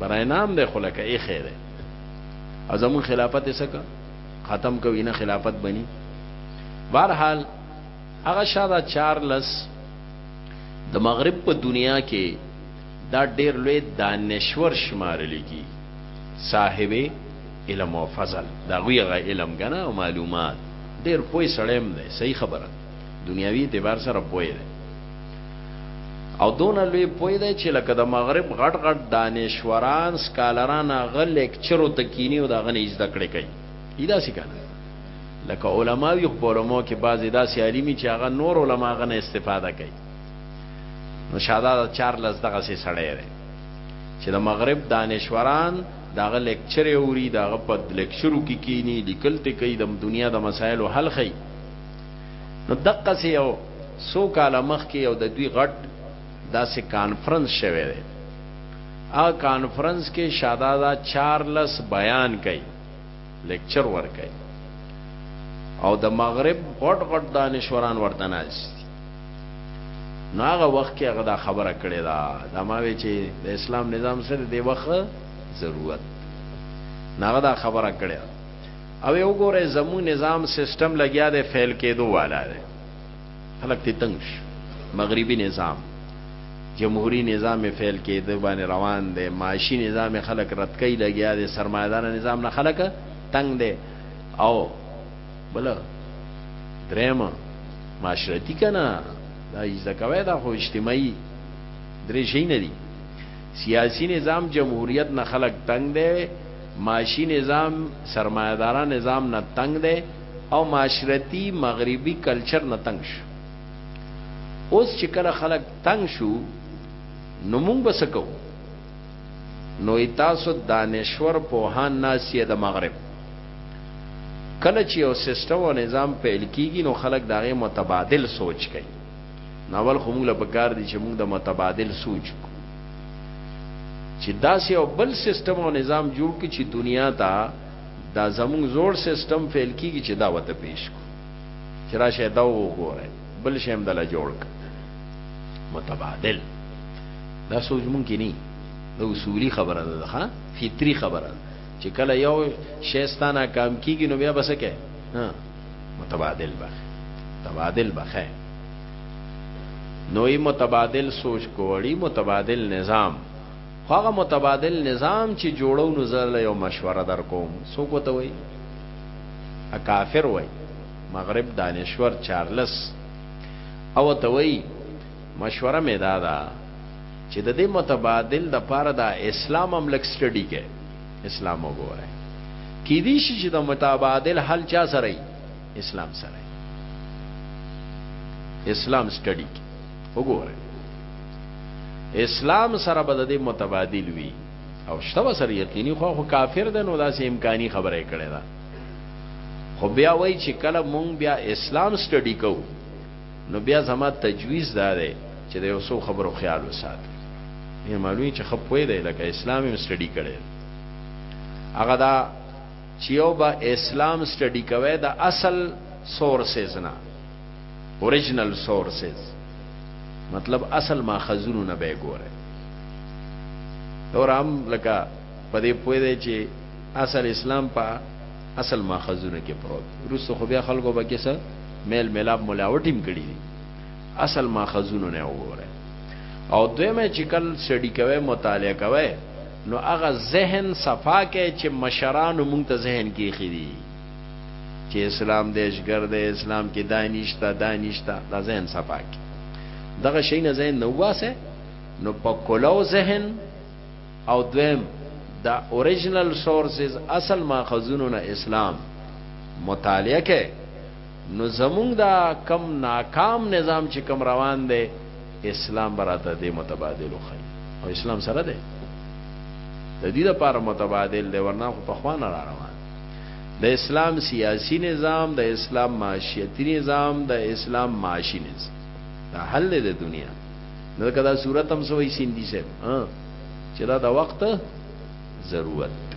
برای نام ده خلکه ای خیره از همون خلافت سکا ختم کوي نه خلافت بني بهرحال هغه شاده چارلس د مغرب په دنیا کې دا ډیر لوی دانشور شمارل کی صاحب علم او فضل دا غوی غ علم غنا او معلومات ډیر پوی سړیم دی صحیح خبره دنیاوی اعتبار سره پوه دی او دونه لوی پوه دی چې لکه د مغرب غټ غټ دانشوران سکالران هغه لیکچرو ته کینی او د هغه نه زده کړې کوي یی داسې کنه لکه علما وي خو علما کې بعضې داسې عالمي چې هغه نور علما هغه نه استفاده کوي نو شاده د چارلس دغسې سړی دی چې د مغرب دانشوران داغه لیکچر اوري داغه په لیکچرو کې کینی لیکل ته کوي د دنیا د مسایلو حل خي نو دقسې یو څو کاله مخکې یو د دوی غټ داسې کانفرنس شوی دی هغه کانفرنس کې شادادا چارلس بیان کوي لیکچر ورکوي او د مغرب غټ غټ دانشوران ورته ناست نو هغه وخت کې هغه دا خبره کړې ده دا ما وی چې د اسلام نظام سره د وخت ضرورت نه دا خبره کړې او یو ګوره زمون نظام سیستم لګیا دی فیل کېدو والا دی خلک ته تنګ شي مغربي نظام جمهوریت نظام فیل کېدو باندې روان دی معاشي نظام خلک رد کوي لګیا دی سرمایدار نظام نه خلک تنګ دی او بل درېم معاشرتي کنه دا یې ځکوي دا خو اجتماعي درې شي نه دي سیاسي نظام جمهوریت نه خلک تنگ دی معاشي نظام سرمایه داره نظام نه تنګ دی او معاشرتي مغربي کلچر نه تنګ شو اوس چې کله خلک تنګ شو نو موږ به څه کوو نو تاسو دانشور پوهان ناسیه د مغرب کله چې یو سیستم او نظام پیل کیږي نو خلک دغه متبادل سوچ کوي ناول خو موږ له پکار دي چې موږ د متبادل سوچ کو چې داسې او بل سیستم او نظام جوړ کړي چې دنیا ته دا زموږ زوړ سیستم فعال کیږي چې دا وته پیش کو چې راشه دا وګوره بل شیم دل جوړ ک متبادل دا سوچ مونږ کې نه دا اصولي خبره ده ها فطري خبره چې کله یو شیستانه کام کیږي نو بیا بسکه ها متبادل بخ تبادل بخه نوې متبادل سوچ کوړی متبادل نظام هغه متبادل نظام چې جوړو نو زله یو مشوره در کوم سو کو ته وای ا کافر وای مغرب دانشور چارلس او ته وای مشوره مې دادا چې د دې متبادل د پاره د اسلام املک سټډي کې اسلام وګوره کیدی شي چې د متبادل حل چا سره ای اسلام سره اسلام سټډي وګوره اسلام سره به د متبادل وي او شته سره یقیني خو خو کافر ده نو داسې امکاني خبره کړې ده خو بیا وای چې کله مونږ بیا اسلام سټډي کوو نو بیا زما تجویز دا دی چې د یو څو خبرو خیال وساتئ. یې معلومي چې ښه پوه دی لکه اسلام یې سټډي کړی هغه دا چې یو به اسلام سټډي کوي د اصل سورسز نه اوریجنل سورسز مطلب اصل ماخذونو نه به ګوره اور هم لکه په دې پوه دی چې اصل اسلام په اصل ماخذونه کې پروت روسو خو بیا خلکو به کې څه میل میلاب ملاوټ هم کړي دي اصل ماخذونه نه وګوره او دویمه چې کل سړی کوي مطالعه کوي نو هغه ذهن صفا کې چې مشران مونږ ته ذهن کې خېدي چې اسلام دیشګر دی اسلام کې دانشتا دانشتا دا ذهن صفا کې دغه شي نه ذهن نو واسه نو په کولو ذهن او دویم د اوریجنل سورسز اصل ماخذونو نه اسلام مطالعه کې نو زمونږ دا کم ناکام نظام چې کم روان دی اسلام براته دی متبادل خو او اسلام سره دی د دې لپاره متبادل دی ورنه خو په خوانه را روان د اسلام سیاسی نظام د اسلام معاشیتی نظام د اسلام معاشی نظام دا حل دی د دنیا نو کدا صورت هم سوې سیندی سه ها چې دا د وخت ضرورت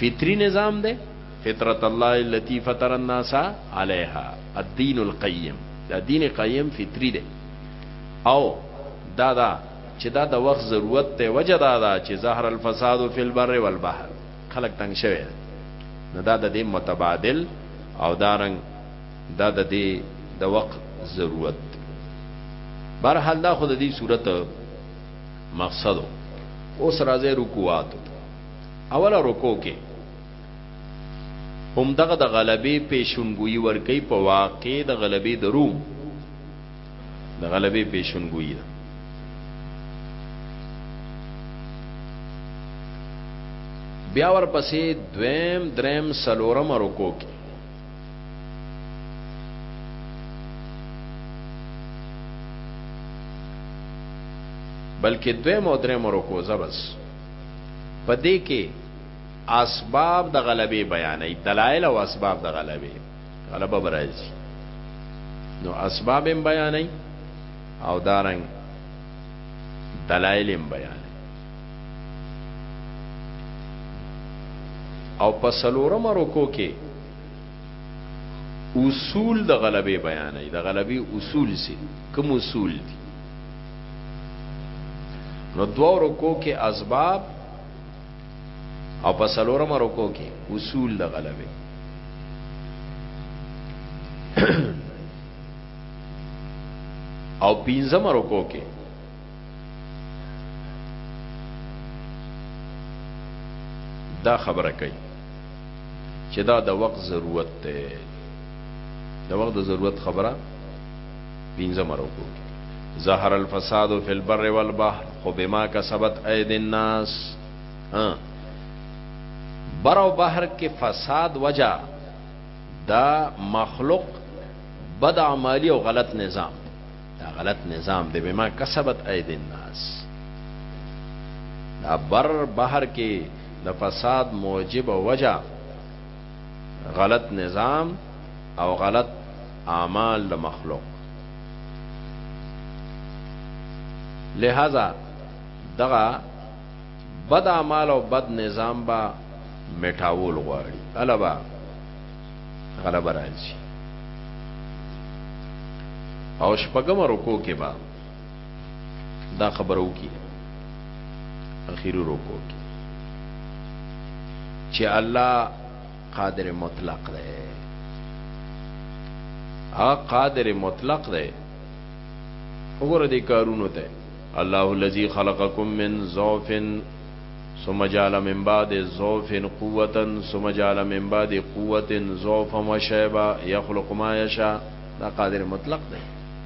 فطری نظام ده فطرت الله التي فطر الناس عليها الدين القيم دا دین قیم فطری ده او دا دا چې دا د وخت ضرورت ته وجه دا دا چې ظهر الفساد فی البر والبحر خلق تنگ شوی نه دا د دې متبادل او دارنګ دا د دې د وقت ضرورت برحال دا خود دې صورت مقصد اوس راځي رکوعات اوله رکوع کې هم دغه د غلبې پیشنګوئی ورکی په واقع د غلبې د روم د غلبې پیشنګوئی ده بیا ورپسې دویم دریم سلورم رکوع کې بلکې دوی مو درې مو رکو زبس په دې کې اسباب د غلبې بیانې دلایل او اسباب د غلبې غلبه برایي نو اسباب هم بیانې او دارنګ دلایل هم بیانې او په سلورم رکو کې اصول د غلبې بیانې د غلبې اصول سي کوم اصول دي نو دوه رکو کې اسباب او په سلورم رکو کې اصول د غلبې او پینځم رکو کې دا خبره کوي چې دا د وخت ضرورت دی د وخت د ضرورت خبره پینځه مرو کو ظهر الفساد فی البر والبحر خو بما کسبت اید الناس ها بر او بحر کې فساد وجہ دا مخلوق بد عملی او غلط نظام دا غلط نظام دی بما کسبت اید الناس دا بر بحر کې د فساد موجب وجه غلط نظام او غلط اعمال د مخلوق لہذا دغه بد اعمال او بد نظام با میټاول غواړي الوبا غلب راځي او شپږم رکو کې با دا خبرو کې اخیری رکو کې چې الله قادر مطلق دی ا قادر مطلق دی وګوره دې کارونو ته الله الذي خلقكم من ضعف ثم جعل من بعد ضعف قوة ثم جعل من بعد قوة ضعفا وشيبا يخلق ما يشاء دا قادر مطلق دی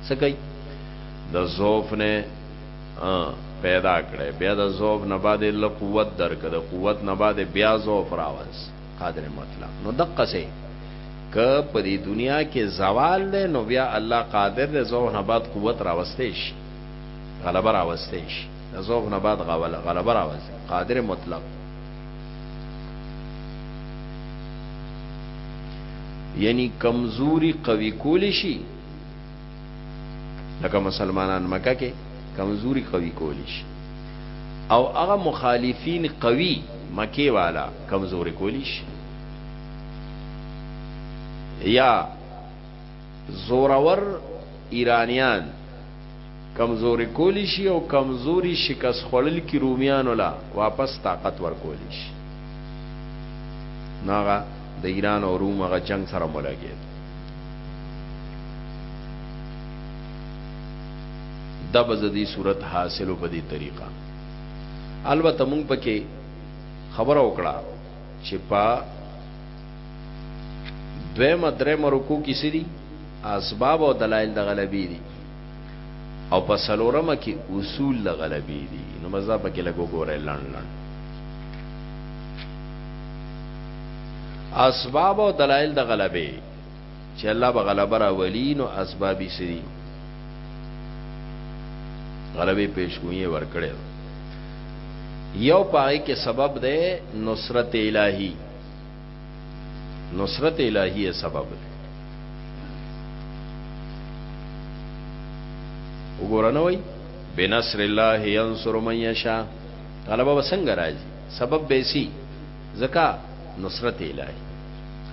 څه کوي د ضعف نه پیدا کړي بیا د ضعف نه بعد له قوت درک د قوت نه بعد بیا ضعف راوس قادر مطلق نو دقه سي ک په دې دنیا کې زوال ده نو بیا الله قادر ده ضعف نه بعد قوت راوستې شي غلبه راوستې شي د ذوق نه بعد غاوله غلبه راوځي قادر مطلق یعنی کمزوري قوي کول شي لکه مسلمانان مکه کې کمزوري قوي کول شي او هغه مخالفین قوي مکی والا کمزوري کول شي یا زورور ایرانیان کمزوري کولی شي او کمزوري شکست خوړلکي رومیانو له واپس طاقت ورکولی شي نو هغه د ایران او روم هغه جنګ سره مولګید دا به زدي صورت حاصلو په دې طریقه البته مونږ پکې خبره وکړه چې په دویمه درېمه رکو کې سری اسباب او دلایل د غلبې دي او په سلورمه کې اصول د غلبې دي نو مزه په کې لګو ګورې لړ لړ اسباب او دلایل د غلبې چې الله به غلبه راولي نو اسباب یې سری غلبې پیشګوئی ورکړي یو پای کې سبب ده نصرت الهی نصرت الهی یې سبب دی وګوره نه وای بنصر الله ينصر من يشاء غلبه وسنګ راځي سبب به سي زکا نصرت الهي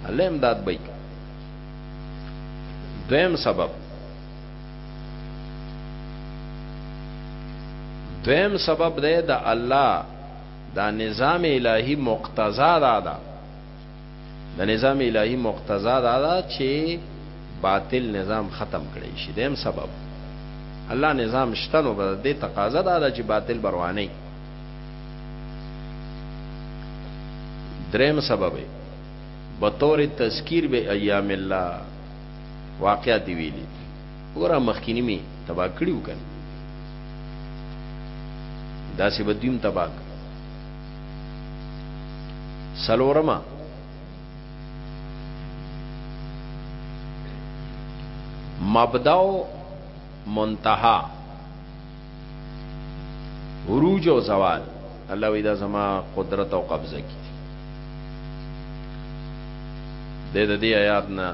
الله امداد بای دویم سبب دویم سبب ده د الله دا نظام الهی مقتضا دا دا دا نظام الهی مقتضا دا دا چه باطل نظام ختم کړی شي دیم سبب الله نظام شته نو بس دې تقاضا دا دا چې باطل بروانه دریم سبب بطور تذکیر به ایام الله واقعات ویلي ګوره مخکینی می تبا کړی وکړ دا سی بدیم تبا سلورما مبدا او منتها عروج او زوال الله وی دا زما قدرت او قبضه کی د دې آیات نه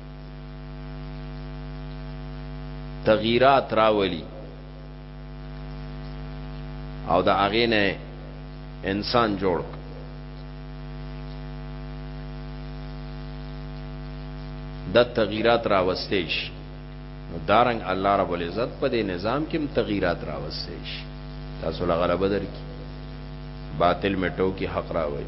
تغییرات راولي او د هغې نه انسان جوړ دا تغییرات راوستې شي نو دارنګ الله رب العزت په دې نظام کې هم تغییرات راوستې شي تاسو له غلبه درکې باطل میټو کې حق راوړي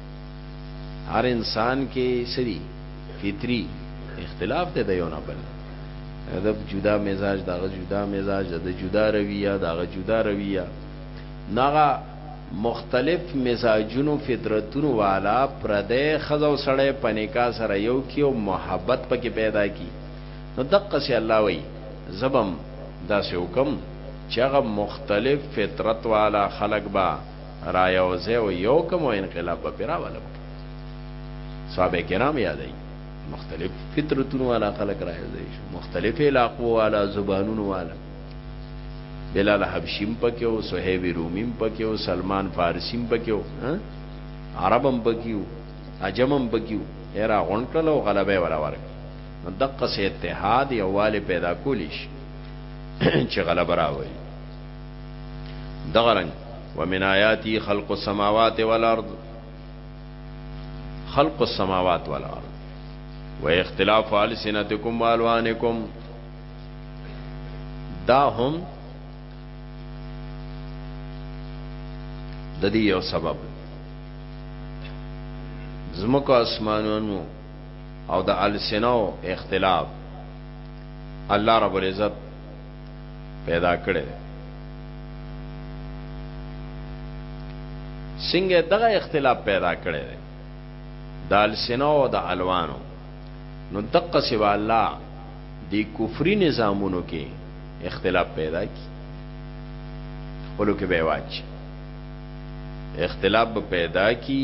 هر انسان کې سری فطری اختلاف دی د یو نه بل د جدا مزاج دغه جدا مزاج د جدا رویه دغه جدا رویه نغه مختلف مزاجونو فطرتونو والا پردې خزو سړې پنیکا سره یو کیو محبت پکې پیدا کی نو دقه سي الله وای زبم داسې حکم چې هغه مختلف فطرت والا خلق با را یو ځای او یو کوم انقلاب به پرا ولم صحابه کرام یادای مختلف فطرتونو والا خلق را یو ځای شو مختلف علاقو والا زبانونو والا بلال حبشیم پکې او صہیب رومیم پکې او سلمان فارسیم پکې او عربم پکې او عجمم پکې او هرا غونټل او غلبه ولا ورک نو دقه سه اتحاد یواله پیدا کولیش چې غلبه راوړي دغه رنګ ومن آیاتی خلق السماوات والارض خلق السماوات والارض و اختلاف السنتکم والوانکم دا هم د دې یو سبب زمکو اسمانونو او د السنو اختلاف الله رب العزت پیدا کړی دی څنګه دغه اختلاف پیدا کړی دی د السنو او د الوانو نو دقه سوا الله دی کفری نظامونو کې اختلاف پیدا کی خپلو کې به واچ اختلاف پیدا کی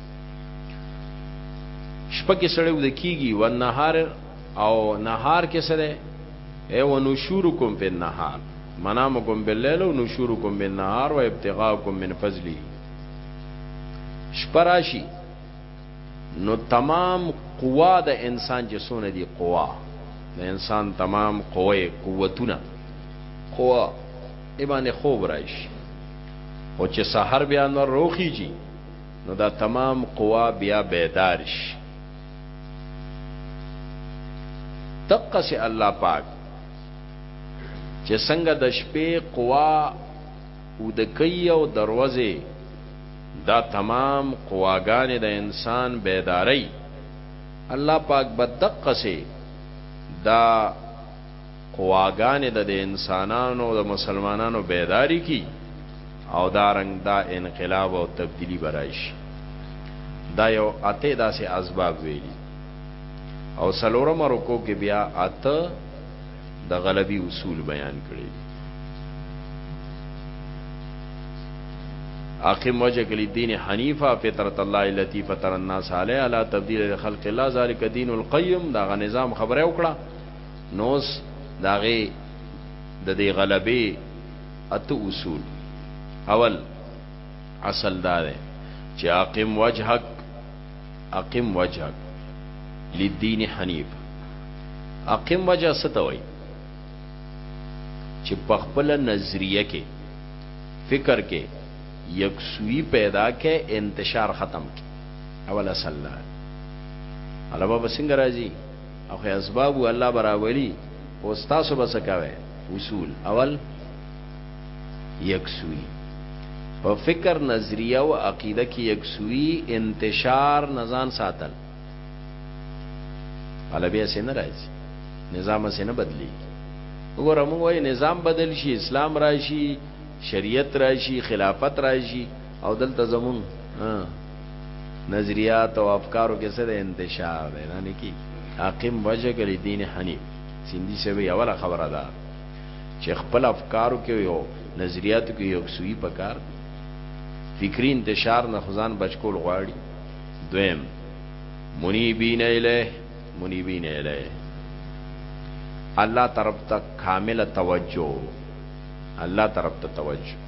شپه کې سړی ود کیږي و نهار او نهار کې سره ای و نشورکم په نهار منامکم باللیل و نشورکم بالنهار و ابتغاءکم من فضلی شپه راشي نو تمام قوا د انسان چې سونه دي قوا د انسان تمام قوه قوتونه قوا ایبانه خوب راشي او چې سحر بیا نور روخی جی نو دا تمام قوا بیا بیدار شي دقه سي الله پاک چې څنګه د شپې قوا او د کوي او دروازه دا تمام قواګانې د انسان بیداری الله پاک بدقه سي دا قواګانې د دې انسانانو د مسلمانانو بیدارې کی او دا رنګ دا انقلاب او تبدیلی برایشي دا یو اته داسې اسباب ویلي او سلورم رکو کې بیا اته د غلبي اصول بیان کړي اقیم وجه کلی دین حنیفه فطرت الله التي فطر الناس علیها لا تبديل لخلق الله ذلك دین القیم دا غ نظام خبره وکړه نوس داغه د دې غلبې اته اصول اول اصل دا دی چې اقم وجهک اقم وجهک للدین حنیف اقم وجه ستوي چې په خپل نظریه کې فکر کې یکسوی پیدا کې انتشار ختم کې اول اصل دا علاوه بسنګ راځي او خو اسباب الله براولي خو تاسو به څه کوي اصول اول یکسوی په فکر نظریه او عقیده کې یکسوی انتشار نزان ساتل علبیا سي نه راځي نظام سي نه بدلی وګوره موږ وای نظام بدل شي اسلام راشي شریعت راشي خلافت راشي او دلته زمون نظریات او افکارو کې سره انتشار دی نه نکی حاکم وجه کړی دین حنیف سیندی سوی اوله خبره ده چې خپل افکارو کې یو نظریاتو کې یو سوی پکار فکری انتشار نه خزان بچکول غواړي دویم منیبین الیه منیبین الیه الله طرف ته کامل توجه الله طرف ته توجه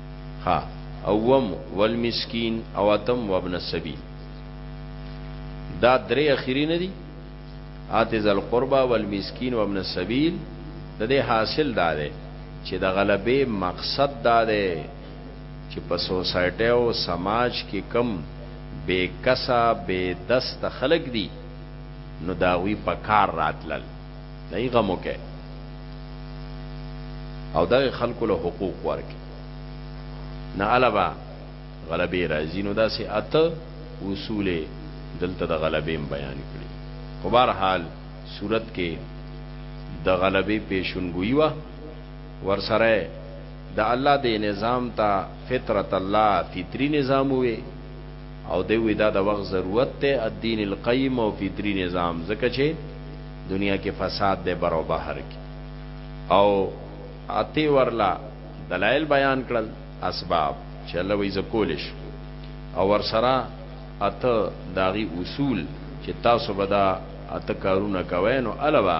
ها اووم والمسکین او اتم وابن السبیل دا درې اخیری نه دي آتز القربا والمسکین وابن السبیل د دې حاصل دا دی چې د غلبې مقصد دا دی چې په سوسایټي او سماج کې کم بے کسا بے دست خلق دي نو داوی په کار راتلل نه غمو کې او دا خلکو له حقوق ورکي نه علاوه غلبې راځي نو دا سي اته اصول دلته د غلبې بیان کړي په بهر حال صورت کې د غلبې پیشنګوي وا ورسره د الله د نظام ته فطرت الله فطری نظام وي او دی وی دا د وخت ضرورت دی الدین القیم او فطری نظام ځکه چې دنیا کې فساد دی بر او بحر کې او اتی ورلا دلایل بیان کړل اسباب چې الله وی زکولش او ورسره اته داغي اصول چې تاسو به دا اته کارونه کوئ نو الوه